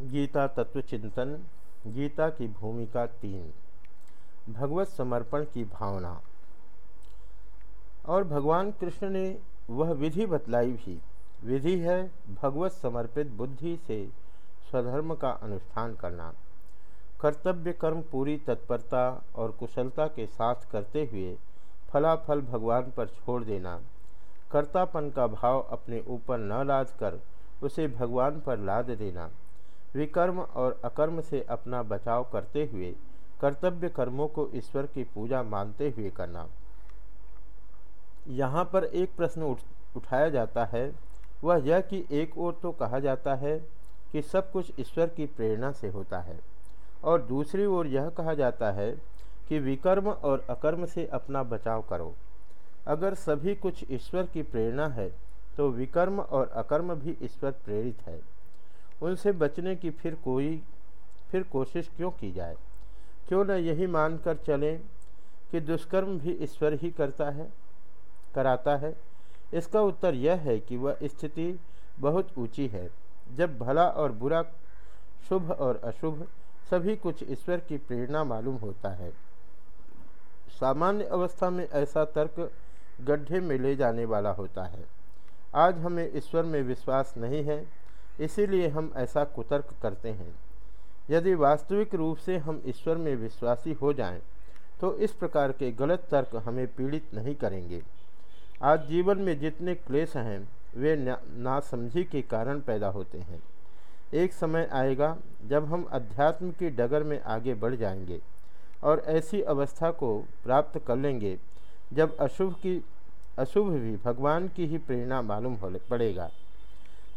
गीता तत्व चिंतन, गीता की भूमिका तीन, भगवत समर्पण की भावना। और भगवान कृष्ण ने वह विधि बतलाई भी, विधि है भगवत समर्पित बुद्धि से स्वधर्म का अनुष्ठान करना। कर्तव्य कर्म पूरी तत्परता और कुशलता के साथ करते हुए फलाफल भगवान पर छोड़ देना। कर्तापन का भाव अपने ऊपर न लाद कर उसे भगवान पर लाद देना। विकर्म और अकर्म से अपना बचाव करते हुए कर्तव्य कर्मों को ईश्वर की पूजा मानते हुए करना। यहाँ पर एक प्रश्न उठ, उठाया जाता है। वह यह कि एक ओर तो कहा जाता है कि सब कुछ ईश्वर की प्रेरणा से होता है और दूसरी ओर यह कहा जाता है कि विकर्म और अकर्म से अपना बचाव करो। अगर सभी कुछ ईश्वर की प्रेरणा है तो विकर्म और अकर्म भी ईश्वर प्रेरित है। उनसे बचने की फिर कोई, फिर कोशिश क्यों की जाए? क्यों न यही मानकर चलें कि दुष्कर्म भी ईश्वर ही करता है, कराता है? इसका उत्तर यह है कि वह स्थिति बहुत ऊँची है। जब भला और बुरा, शुभ और अशुभ, सभी कुछ ईश्वर की प्रेरणा मालूम होता है। सामान्य अवस्था में ऐसा तर्क गड्ढे में ले जाने वाला होता है। आज हमें ईश्वर में विश्वास नहीं है इसीलिए हम ऐसा कुतर्क करते हैं। यदि वास्तविक रूप से हम ईश्वर में विश्वासी हो जाएँ, तो इस प्रकार के गलत तर्क हमें पीड़ित नहीं करेंगे। आज जीवन में जितने क्लेश हैं वे नासमझी के कारण पैदा होते हैं। एक समय आएगा जब हम अध्यात्म की डगर में आगे बढ़ जाएँगे और ऐसी अवस्था को प्राप्त कर लेंगे जब अशुभ की अशुभ भी भगवान की ही प्रेरणा मालूम हो पड़ेगा।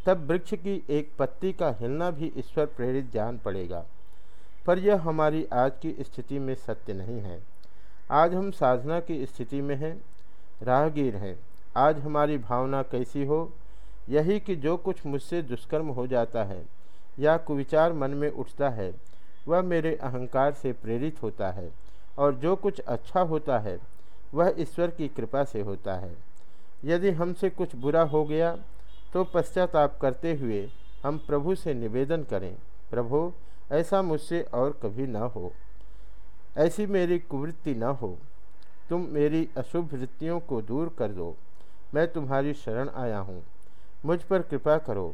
तब वृक्ष की एक पत्ती का हिलना भी ईश्वर प्रेरित जान पड़ेगा। पर यह हमारी आज की स्थिति में सत्य नहीं है। आज हम साधना की स्थिति में हैं, राहगीर हैं। आज हमारी भावना कैसी हो? यही कि जो कुछ मुझसे दुष्कर्म हो जाता है या कुविचार मन में उठता है, वह मेरे अहंकार से प्रेरित होता है और जो कुछ अच्छा होता है, वह ईश्वर की कृपा से होता है। यदि हमसे कुछ बुरा हो गया तो पश्चाताप करते हुए हम प्रभु से निवेदन करें, प्रभु, ऐसा मुझसे और कभी न हो। ऐसी मेरी कुवृत्ति न हो। तुम मेरी अशुभ वृत्तियों को दूर कर दो। मैं तुम्हारी शरण आया हूँ। मुझ पर कृपा करो।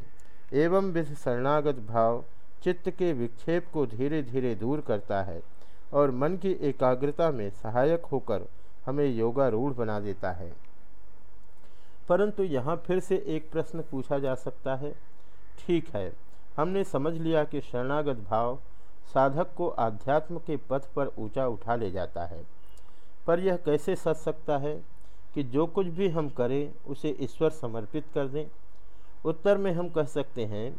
एवं विध शरणागत भाव चित्त के विक्षेप को धीरे धीरे दूर करता है और मन की एकाग्रता में सहायक होकर हमें योगारूढ़ बना देता है। परंतु यहाँ फिर से एक प्रश्न पूछा जा सकता है। ठीक है, हमने समझ लिया कि शरणागत भाव साधक को आध्यात्म के पथ पर ऊँचा उठा ले जाता है। पर यह कैसे सच सकता है कि जो कुछ भी हम करें, उसे ईश्वर समर्पित कर दें? उत्तर में हम कह सकते हैं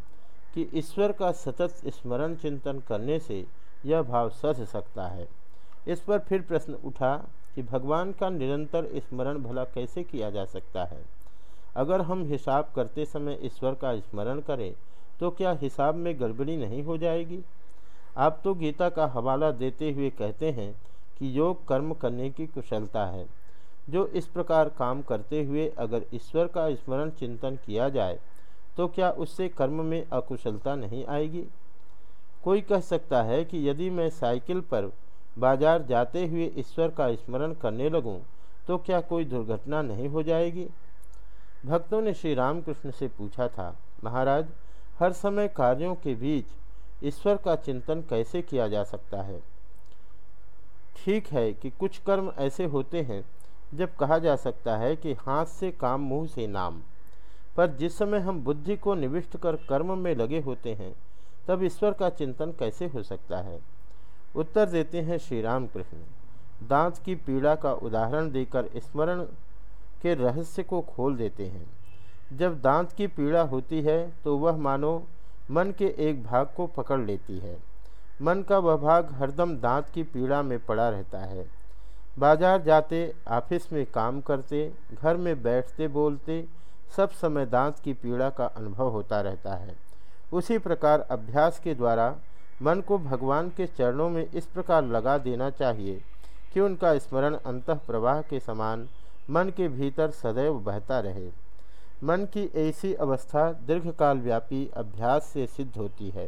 कि ईश्वर का सतत स्मरण चिंतन करने से यह भाव सच सकता है। इस पर फिर प्रश्न उठा कि भगवान का निरंतर स्मरण भला कैसे किया जा सकता है? अगर हम हिसाब करते समय ईश्वर का स्मरण करें तो क्या हिसाब में गड़बड़ी नहीं हो जाएगी? आप तो गीता का हवाला देते हुए कहते हैं कि योग कर्म करने की कुशलता है। जो इस प्रकार काम करते हुए अगर ईश्वर का स्मरण चिंतन किया जाए तो क्या उससे कर्म में अकुशलता नहीं आएगी? कोई कह सकता है कि यदि मैं साइकिल पर बाज़ार जाते हुए ईश्वर का स्मरण करने लगूं तो क्या कोई दुर्घटना नहीं हो जाएगी? भक्तों ने श्री रामकृष्ण से पूछा था, महाराज, हर समय कार्यों के बीच ईश्वर का चिंतन कैसे किया जा सकता है? ठीक है कि कुछ कर्म ऐसे होते हैं, जब कहा जा सकता है कि हाथ से काम, मुँह से नाम। पर जिस समय हम बुद्धि को निविष्ट कर कर्म में लगे होते हैं, तब ईश्वर का चिंतन कैसे हो सकता है? उत्तर देते हैं श्री राम कृष्ण दांत की पीड़ा का उदाहरण देकर स्मरण के रहस्य को खोल देते हैं। जब दांत की पीड़ा होती है तो वह मानो मन के एक भाग को पकड़ लेती है। मन का वह भाग हरदम दांत की पीड़ा में पड़ा रहता है। बाज़ार जाते, ऑफ़िस में काम करते, घर में बैठते बोलते, सब समय दांत की पीड़ा का अनुभव होता रहता है। उसी प्रकार अभ्यास के द्वारा मन को भगवान के चरणों में इस प्रकार लगा देना चाहिए कि उनका स्मरण अंतः प्रवाह के समान मन के भीतर सदैव बहता रहे। मन की ऐसी अवस्था दीर्घकाल व्यापी अभ्यास से सिद्ध होती है।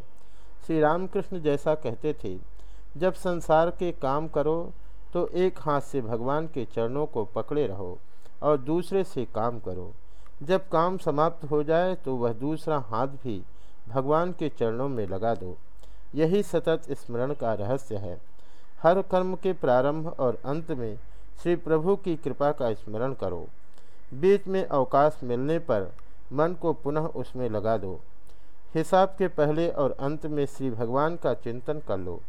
श्री रामकृष्ण जैसा कहते थे, जब संसार के काम करो तो एक हाथ से भगवान के चरणों को पकड़े रहो और दूसरे से काम करो। जब काम समाप्त हो जाए तो वह दूसरा हाथ भी भगवान के चरणों में लगा दो। यही सतत स्मरण का रहस्य है। हर कर्म के प्रारंभ और अंत में श्री प्रभु की कृपा का स्मरण करो। बीच में अवकाश मिलने पर मन को पुनः उसमें लगा दो। हिसाब के पहले और अंत में श्री भगवान का चिंतन कर लो।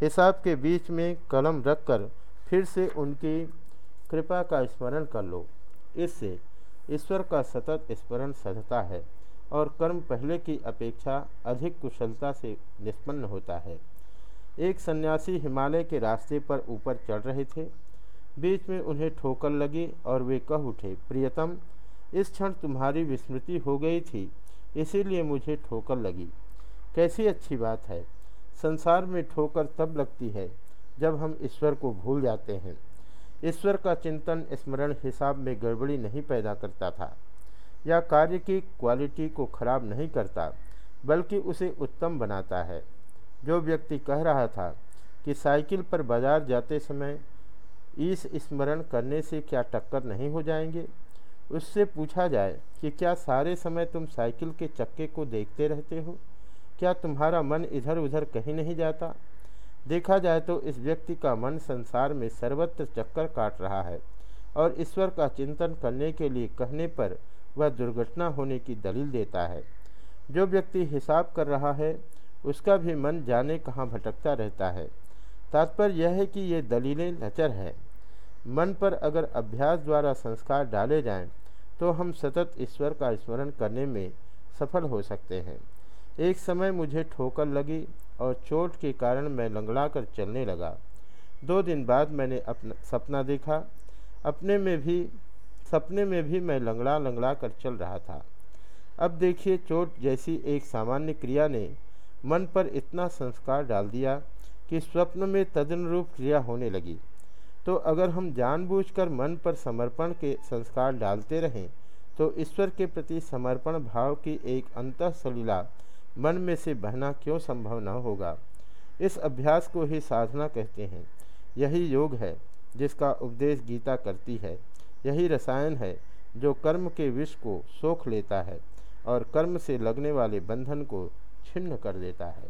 हिसाब के बीच में कलम रखकर फिर से उनकी कृपा का स्मरण कर लो। इससे ईश्वर का सतत स्मरण सधता है और कर्म पहले की अपेक्षा अधिक कुशलता से निष्पन्न होता है। एक सन्यासी हिमालय के रास्ते पर ऊपर चढ़ रहे थे। बीच में उन्हें ठोकर लगी और वे कह उठे, प्रियतम, इस क्षण तुम्हारी विस्मृति हो गई थी, इसीलिए मुझे ठोकर लगी। कैसी अच्छी बात है, संसार में ठोकर तब लगती है जब हम ईश्वर को भूल जाते हैं। ईश्वर का चिंतन स्मरण हिसाब में गड़बड़ी नहीं पैदा करता था, या कार्य की क्वालिटी को खराब नहीं करता, बल्कि उसे उत्तम बनाता है। जो व्यक्ति कह रहा था कि साइकिल पर बाज़ार जाते समय इस स्मरण करने से क्या टक्कर नहीं हो जाएँगे? उससे पूछा जाए कि क्या सारे समय तुम साइकिल के चक्के को देखते रहते हो? क्या तुम्हारा मन इधर उधर कहीं नहीं जाता? देखा जाए तो इस व्यक्ति का मन संसार में सर्वत्र चक्कर काट रहा है और ईश्वर का चिंतन करने के लिए कहने पर वह दुर्घटना होने की दलील देता है। जो व्यक्ति हिसाब कर रहा है, उसका भी मन जाने कहाँ भटकता रहता है। तात्पर्य यह है कि ये दलीलें लचर है। मन पर अगर अभ्यास द्वारा संस्कार डाले जाएँ, तो हम सतत ईश्वर का स्मरण करने में सफल हो सकते हैं। एक समय मुझे ठोकर लगी और चोट के कारण मैं लंगड़ा कर चलने लगा। दो दिन बाद मैंने अपना सपना देखा। अपने में भी सपने में भी मैं लंगड़ा लंगड़ा कर चल रहा था। अब देखिए चोट जैसी एक सामान्य क्रिया ने मन पर इतना संस्कार डाल दिया कि स्वप्न में तदनुरूप क्रिया होने लगी। तो अगर हम जानबूझकर मन पर समर्पण के संस्कार डालते रहें तो ईश्वर के प्रति समर्पण भाव की एक अंत सलीला मन में से बहना क्यों संभव न होगा? इस अभ्यास को ही साधना कहते हैं। यही योग है, जिसका उपदेश गीता करती है। यही रसायन है, जो कर्म के विष को सोख लेता है और कर्म से लगने वाले बंधन को छिन्न कर देता है।